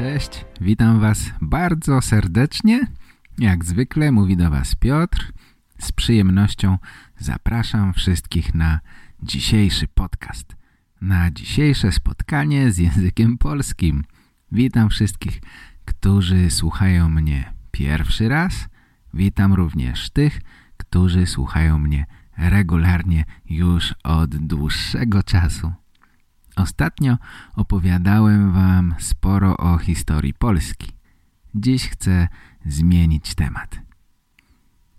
Cześć, witam Was bardzo serdecznie. Jak zwykle mówi do Was Piotr. Z przyjemnością zapraszam wszystkich na dzisiejszy podcast. Na dzisiejsze spotkanie z językiem polskim. Witam wszystkich, którzy słuchają mnie pierwszy raz. Witam również tych, którzy słuchają mnie regularnie już od dłuższego czasu. Ostatnio opowiadałem wam sporo o historii Polski. Dziś chcę zmienić temat.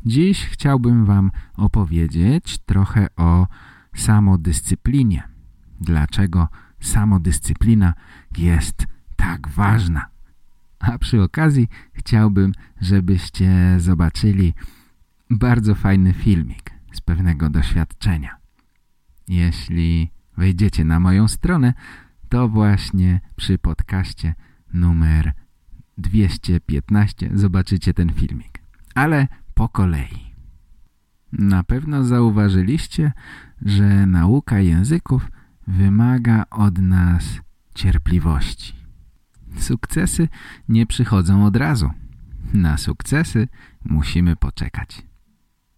Dziś chciałbym wam opowiedzieć trochę o samodyscyplinie. Dlaczego samodyscyplina jest tak ważna? A przy okazji chciałbym, żebyście zobaczyli bardzo fajny filmik z pewnego doświadczenia. Jeśli wejdziecie na moją stronę, to właśnie przy podcaście numer 215 zobaczycie ten filmik. Ale po kolei. Na pewno zauważyliście, że nauka języków wymaga od nas cierpliwości. Sukcesy nie przychodzą od razu. Na sukcesy musimy poczekać.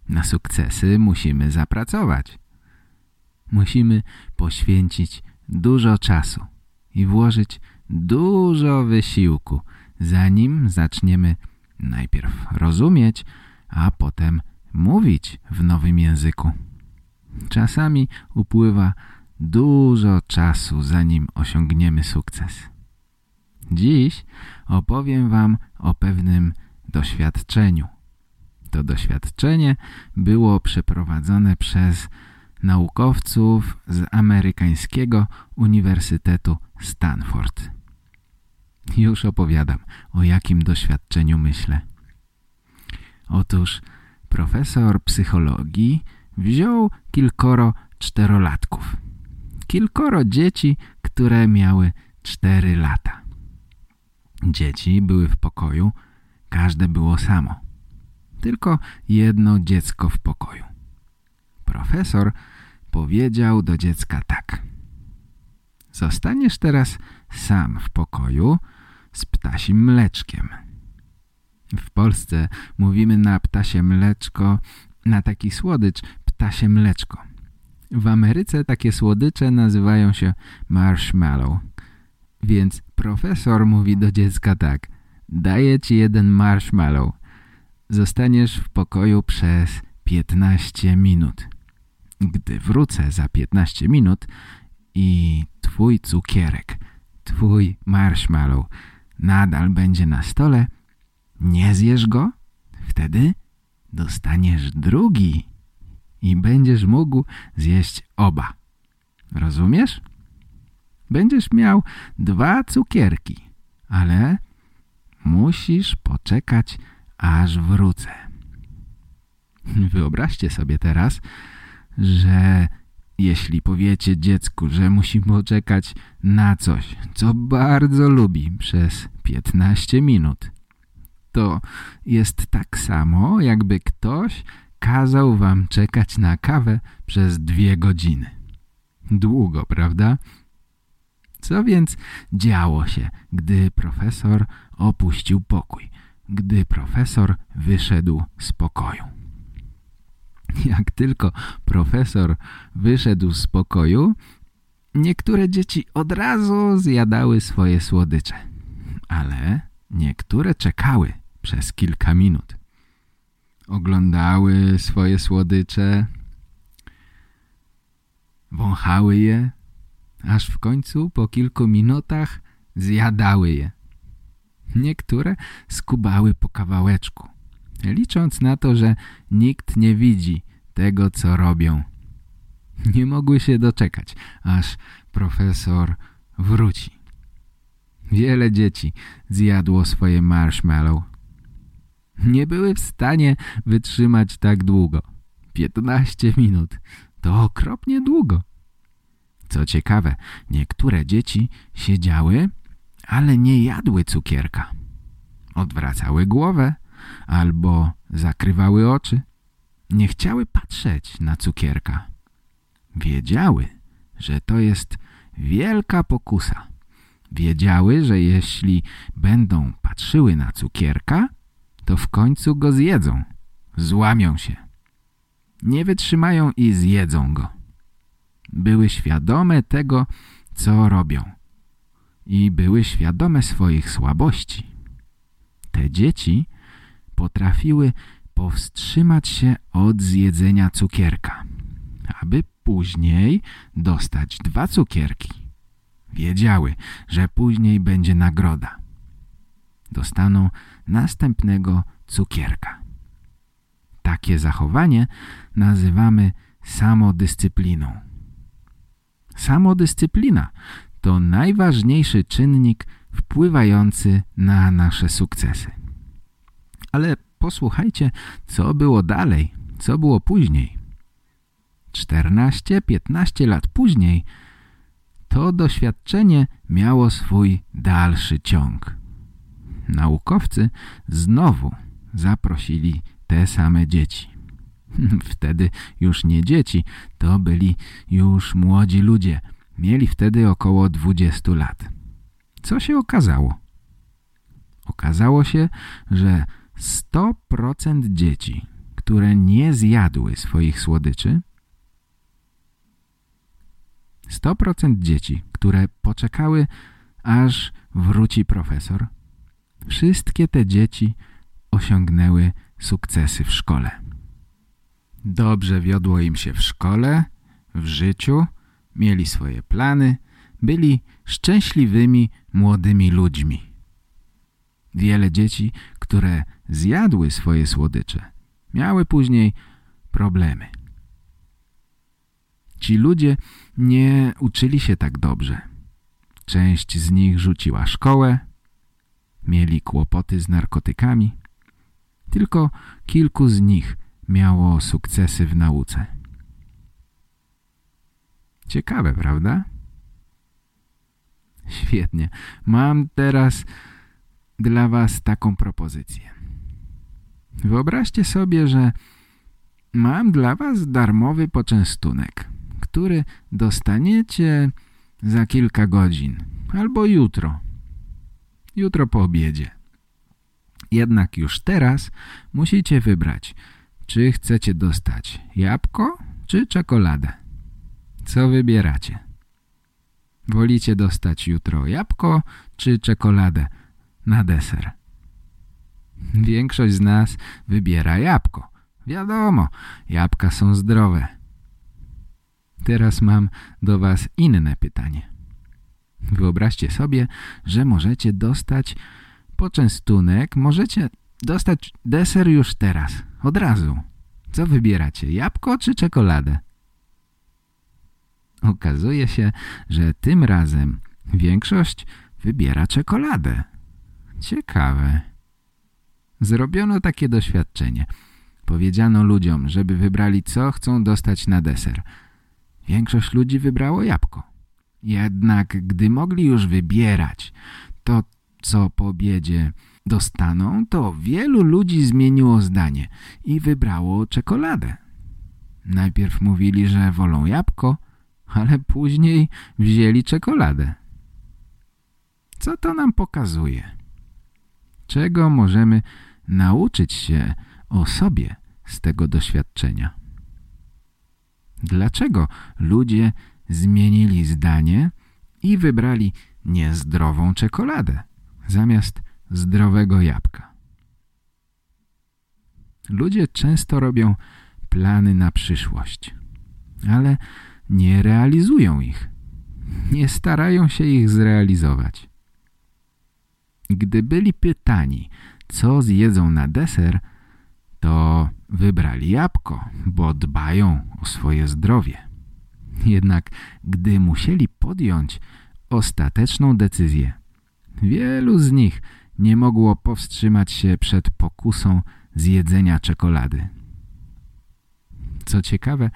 Na sukcesy musimy zapracować. Musimy poświęcić dużo czasu i włożyć dużo wysiłku, zanim zaczniemy najpierw rozumieć, a potem mówić w nowym języku. Czasami upływa dużo czasu, zanim osiągniemy sukces. Dziś opowiem wam o pewnym doświadczeniu. To doświadczenie było przeprowadzone przez naukowców z amerykańskiego Uniwersytetu Stanford. Już opowiadam, o jakim doświadczeniu myślę. Otóż profesor psychologii wziął kilkoro czterolatków. Kilkoro dzieci, które miały cztery lata. Dzieci były w pokoju, każde było samo. Tylko jedno dziecko w pokoju. Profesor powiedział do dziecka tak. Zostaniesz teraz sam w pokoju z ptasim mleczkiem. W Polsce mówimy na ptasie mleczko, na taki słodycz ptasie mleczko. W Ameryce takie słodycze nazywają się marshmallow. Więc profesor mówi do dziecka tak. Daję ci jeden marshmallow. Zostaniesz w pokoju przez 15 minut. Gdy wrócę za 15 minut i twój cukierek, twój marshmallow nadal będzie na stole, nie zjesz go, wtedy dostaniesz drugi i będziesz mógł zjeść oba. Rozumiesz? Będziesz miał dwa cukierki, ale musisz poczekać, aż wrócę. Wyobraźcie sobie teraz, że jeśli powiecie dziecku, że musi poczekać na coś, co bardzo lubi przez 15 minut, to jest tak samo, jakby ktoś kazał wam czekać na kawę przez dwie godziny. Długo, prawda? Co więc działo się, gdy profesor opuścił pokój, gdy profesor wyszedł z pokoju? Jak tylko profesor wyszedł z pokoju, niektóre dzieci od razu zjadały swoje słodycze, ale niektóre czekały przez kilka minut. Oglądały swoje słodycze, wąchały je, aż w końcu po kilku minutach zjadały je. Niektóre skubały po kawałeczku, licząc na to, że nikt nie widzi tego, co robią. Nie mogły się doczekać, aż profesor wróci. Wiele dzieci zjadło swoje marshmallow. Nie były w stanie wytrzymać tak długo. 15 minut to okropnie długo. Co ciekawe, niektóre dzieci siedziały, ale nie jadły cukierka. Odwracały głowę albo zakrywały oczy. Nie chciały patrzeć na cukierka. Wiedziały, że to jest wielka pokusa. Wiedziały, że jeśli będą patrzyły na cukierka, to w końcu go zjedzą. Złamią się. Nie wytrzymają i zjedzą go. Były świadome tego, co robią. I były świadome swoich słabości. Te dzieci potrafiły powstrzymać się od zjedzenia cukierka, aby później dostać dwa cukierki. Wiedziały, że później będzie nagroda. Dostaną następnego cukierka. Takie zachowanie nazywamy samodyscypliną. Samodyscyplina to najważniejszy czynnik wpływający na nasze sukcesy. Ale posłuchajcie, co było dalej, co było później. 14-15 lat później to doświadczenie miało swój dalszy ciąg. Naukowcy znowu zaprosili te same dzieci. Wtedy już nie dzieci, to byli już młodzi ludzie. Mieli wtedy około 20 lat. Co się okazało? Okazało się, że 100% dzieci, które nie zjadły swoich słodyczy, 100% dzieci, które poczekały, aż wróci profesor, wszystkie te dzieci osiągnęły sukcesy w szkole. Dobrze wiodło im się w szkole, w życiu, mieli swoje plany, byli szczęśliwymi młodymi ludźmi. Wiele dzieci, które zjadły swoje słodycze, miały później problemy. Ci ludzie nie uczyli się tak dobrze. Część z nich rzuciła szkołę, mieli kłopoty z narkotykami. Tylko kilku z nich miało sukcesy w nauce. Ciekawe, prawda? Świetnie. Mam teraz dla was taką propozycję. Wyobraźcie sobie, że mam dla was darmowy poczęstunek, który dostaniecie za kilka godzin albo jutro. Jutro po obiedzie. Jednak już teraz musicie wybrać, czy chcecie dostać jabłko czy czekoladę. Co wybieracie? Wolicie dostać jutro jabłko czy czekoladę na deser? Większość z nas wybiera jabłko. Wiadomo, jabłka są zdrowe. Teraz mam do Was inne pytanie. Wyobraźcie sobie, że możecie dostać poczęstunek, możecie dostać deser już teraz, od razu. Co wybieracie, jabłko czy czekoladę? Okazuje się, że tym razem większość wybiera czekoladę. Ciekawe. Zrobiono takie doświadczenie. Powiedziano ludziom, żeby wybrali co chcą dostać na deser. Większość ludzi wybrało jabłko. Jednak gdy mogli już wybierać to, co po obiedzie dostaną, to wielu ludzi zmieniło zdanie i wybrało czekoladę. Najpierw mówili, że wolą jabłko, ale później wzięli czekoladę. Co to nam pokazuje? Czego możemy nauczyć się o sobie z tego doświadczenia? Dlaczego ludzie zmienili zdanie i wybrali niezdrową czekoladę zamiast zdrowego jabłka? Ludzie często robią plany na przyszłość, ale nie realizują ich. Nie starają się ich zrealizować. Gdy byli pytani, co zjedzą na deser, to wybrali jabłko, bo dbają o swoje zdrowie. Jednak gdy musieli podjąć ostateczną decyzję, Wielu z nich nie mogło powstrzymać się przed pokusą zjedzenia czekolady. Co ciekawe,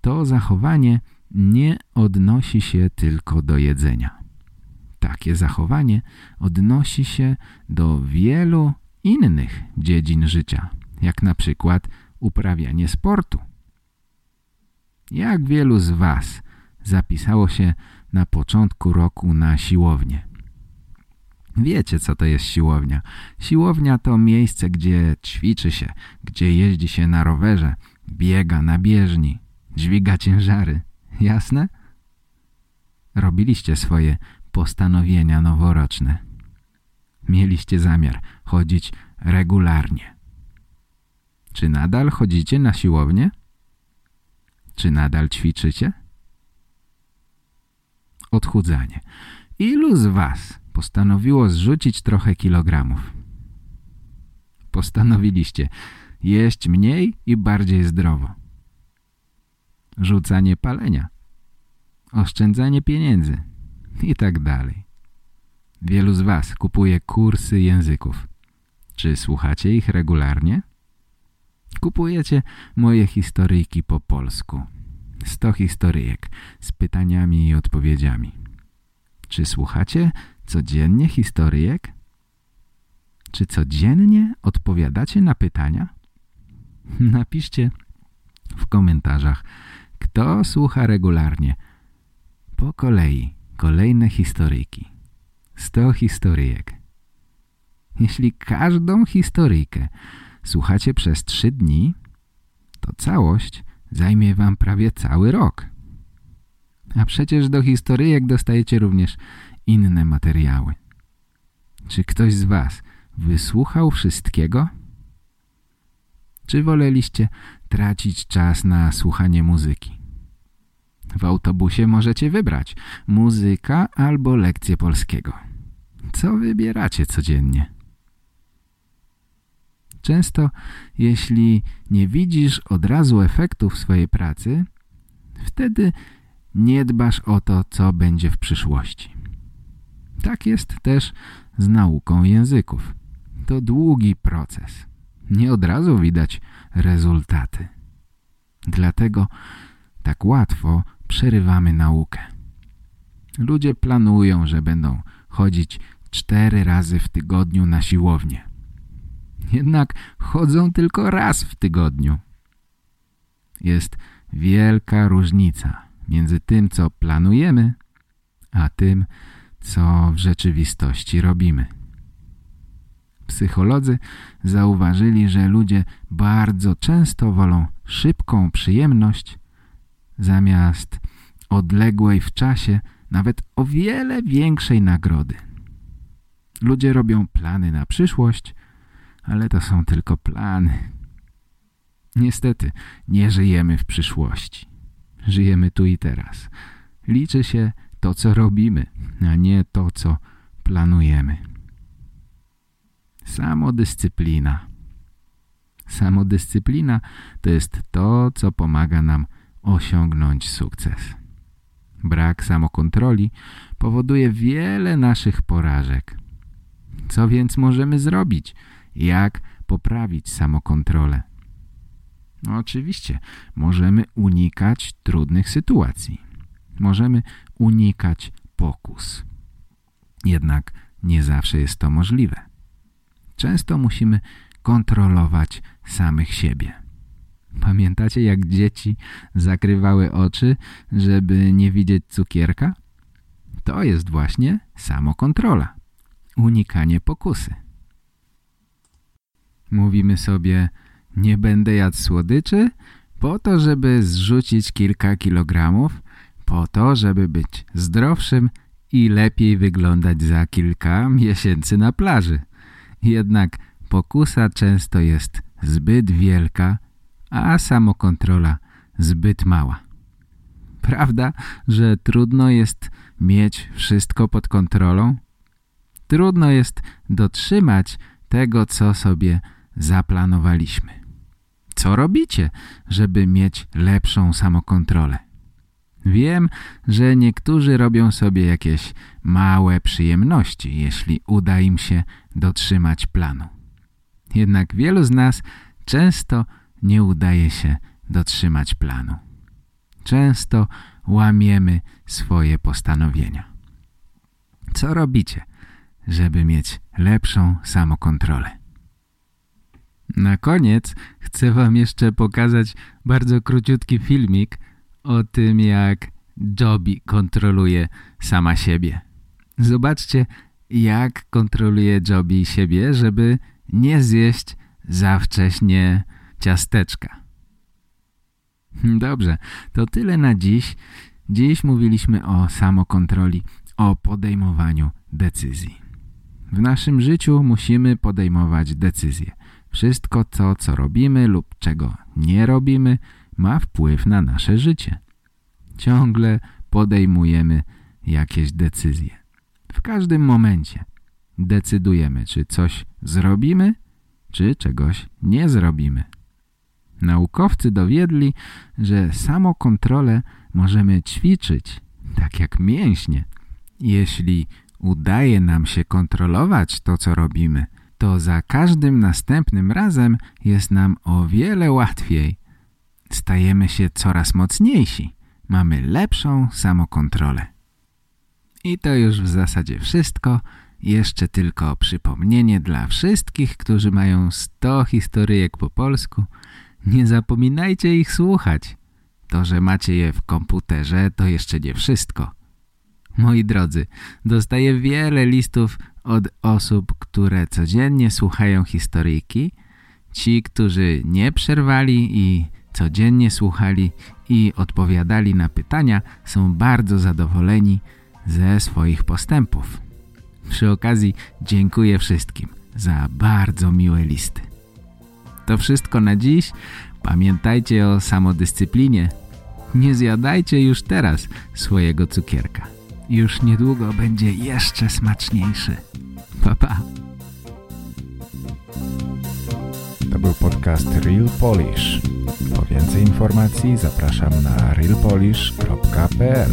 to zachowanie nie odnosi się tylko do jedzenia. Takie zachowanie odnosi się do wielu innych dziedzin życia, jak na przykład uprawianie sportu. Jak wielu z Was zapisało się na początku roku na siłownię? Wiecie, co to jest siłownia. Siłownia to miejsce, gdzie ćwiczy się, gdzie jeździ się na rowerze, biega na bieżni, dźwiga ciężary. Jasne? Robiliście swoje postanowienia noworoczne. Mieliście zamiar chodzić regularnie. Czy nadal chodzicie na siłownię? Czy nadal ćwiczycie? Odchudzanie. Ilu z was postanowiło zrzucić trochę kilogramów? Postanowiliście jeść mniej i bardziej zdrowo. Rzucanie palenia. Oszczędzanie pieniędzy i tak dalej. Wielu z Was kupuje kursy języków. Czy słuchacie ich regularnie? Kupujecie moje historyjki po polsku. 100 historyjek z pytaniami i odpowiedziami. Czy słuchacie codziennie historyjek? Czy codziennie odpowiadacie na pytania? Napiszcie w komentarzach, kto słucha regularnie. Po kolei kolejne historyjki. 100 historyjek. Jeśli każdą historyjkę słuchacie przez trzy dni, to całość zajmie wam prawie cały rok. A przecież do historyjek dostajecie również inne materiały. Czy ktoś z was wysłuchał wszystkiego? Czy woleliście tracić czas na słuchanie muzyki? W autobusie możecie wybrać muzyka albo lekcję polskiego. Co wybieracie codziennie? Często, jeśli nie widzisz od razu efektów swojej pracy, wtedy nie dbasz o to, co będzie w przyszłości. Tak jest też z nauką języków. To długi proces. Nie od razu widać rezultaty. Dlatego tak łatwo przerywamy naukę. Ludzie planują, że będą chodzić cztery razy w tygodniu na siłownię. Jednak chodzą tylko raz w tygodniu. Jest wielka różnica między tym, co planujemy, a tym, co w rzeczywistości robimy. Psycholodzy zauważyli, że ludzie bardzo często wolą szybką przyjemność zamiast odległej w czasie nawet o wiele większej nagrody. Ludzie robią plany na przyszłość, ale to są tylko plany. Niestety, nie żyjemy w przyszłości. Żyjemy tu i teraz. Liczy się to, co robimy, a nie to, co planujemy. Samodyscyplina. Samodyscyplina to jest to, co pomaga nam osiągnąć sukces. Brak samokontroli powoduje wiele naszych porażek. Co więc możemy zrobić? Jak poprawić samokontrolę? No oczywiście, możemy unikać trudnych sytuacji. Możemy unikać pokus. Jednak nie zawsze jest to możliwe. Często musimy kontrolować samych siebie. Pamiętacie jak dzieci zakrywały oczy, żeby nie widzieć cukierka? To jest właśnie samokontrola. Unikanie pokusy. Mówimy sobie, nie będę jadł słodyczy po to, żeby zrzucić kilka kilogramów, po to, żeby być zdrowszym i lepiej wyglądać za kilka miesięcy na plaży. Jednak pokusa często jest zbyt wielka, a samokontrola zbyt mała. Prawda, że trudno jest mieć wszystko pod kontrolą? Trudno jest dotrzymać tego, co sobie zaplanowaliśmy. Co robicie, żeby mieć lepszą samokontrolę? Wiem, że niektórzy robią sobie jakieś małe przyjemności, jeśli uda im się dotrzymać planu. Jednak wielu z nas często nie udaje się dotrzymać planu. Często łamiemy swoje postanowienia. Co robicie, żeby mieć lepszą samokontrolę? Na koniec chcę wam jeszcze pokazać bardzo króciutki filmik o tym, jak Joby kontroluje sama siebie. Zobaczcie, jak kontroluje Joby siebie, żeby nie zjeść za wcześnie ciasteczka. Dobrze, to tyle na dziś. Dziś mówiliśmy o samokontroli, o podejmowaniu decyzji. W naszym życiu musimy podejmować decyzje. Wszystko to, co robimy lub czego nie robimy, ma wpływ na nasze życie. Ciągle podejmujemy jakieś decyzje. W każdym momencie decydujemy, czy coś zrobimy, czy czegoś nie zrobimy. Naukowcy dowiedli, że samokontrolę możemy ćwiczyć, tak jak mięśnie. Jeśli udaje nam się kontrolować to, co robimy, to za każdym następnym razem jest nam o wiele łatwiej. Stajemy się coraz mocniejsi. Mamy lepszą samokontrolę. I to już w zasadzie wszystko. Jeszcze tylko przypomnienie dla wszystkich, którzy mają 100 historyjek po polsku. Nie zapominajcie ich słuchać. To, że macie je w komputerze, to jeszcze nie wszystko. Moi drodzy, dostaję wiele listów od osób, które codziennie słuchają historyjki. Ci, którzy nie przerwali i codziennie słuchali i odpowiadali na pytania, są bardzo zadowoleni ze swoich postępów. Przy okazji dziękuję wszystkim za bardzo miłe listy. To wszystko na dziś. Pamiętajcie o samodyscyplinie. Nie zjadajcie już teraz swojego cukierka. Już niedługo będzie jeszcze smaczniejszy. Pa, pa. To był podcast Real Polish. Po więcej informacji zapraszam na realpolish.pl